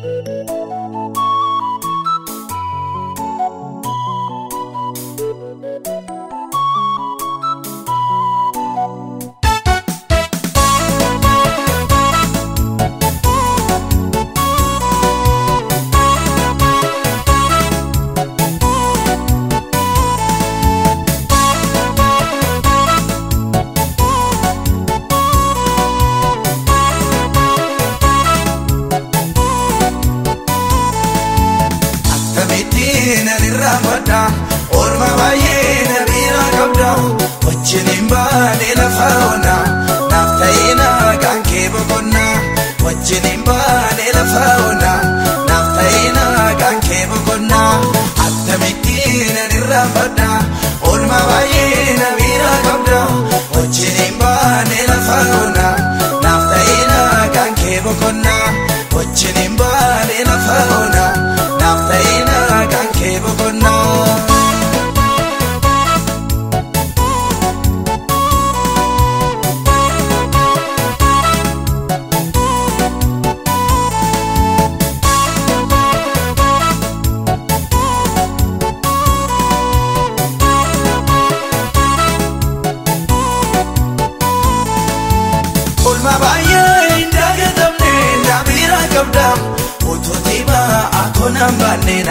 Música Orma baay'ee nabiirraa qabdaa'u wajjin hin lafa ona naaf ta'ee naaqaan kee boqonna wajjin hin baane lafa ona baay'ee nabiirraa qabdaa'u wajjin lafa naaf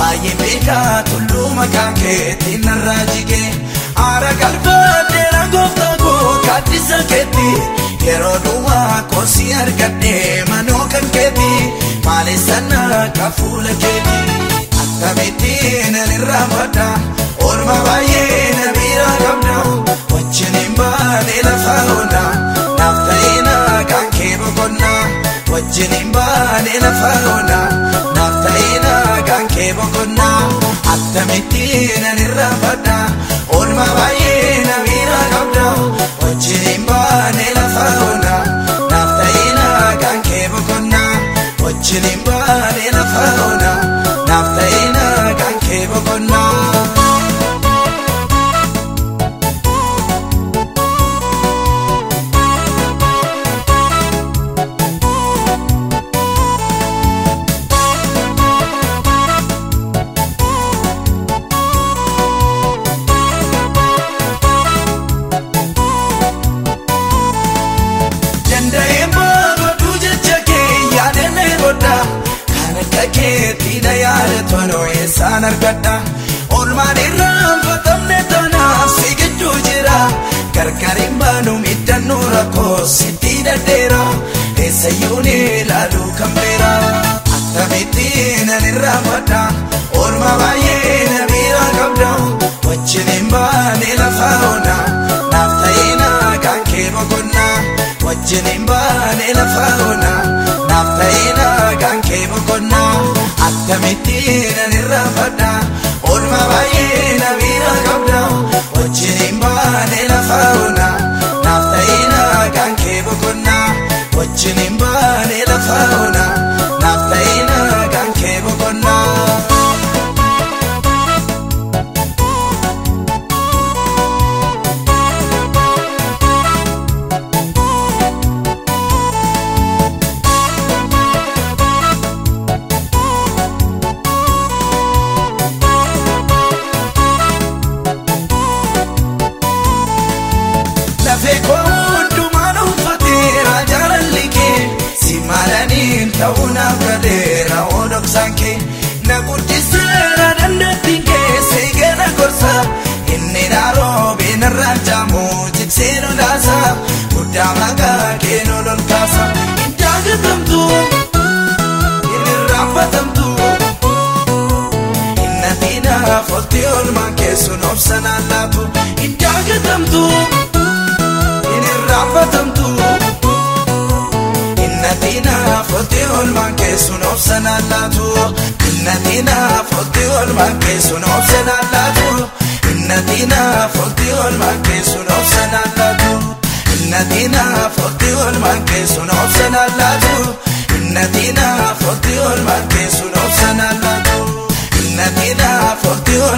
baay'ee beekaa tulluu maqaan keetti narraa jigee haara galfadhee rangooftaa koo gaaddisa keetti yeroo duwwaa koosii argadhee manoo kan keetti Maale sana ka fuula keetti akkamittiin an irraa madda orma baay'ee na biiraa qabda wajjin hin baane lafaa oolaa naaf ta'ee naa kan kee boqonnaa wajjin hin baane lafaa Eebbaa godhuu jecha kee yaadannee godha. Kan akka keettiidha yaadatu anoo eessaan argadha. Oolmaan irraa hin jira. got now Ho'uuddumaan uffatee raajaan liqee si maalaniin ta'uu naaf gadeera odoksaan kee na guddiseera dandeettiin keessee gana gorsa inni daaroo beenarraa jaamu jibsee lolaasa olmaan keessuun obsan allaatu Innatinaaf olti olmaan keessuun obsan allaatu Innatinaaf olti olmaan keessuun obsan allaatu Innatinaaf olti olmaan keessuun obsan allaatu Innatinaaf olti olmaan keessuun obsan allaatu Innatinaaf olti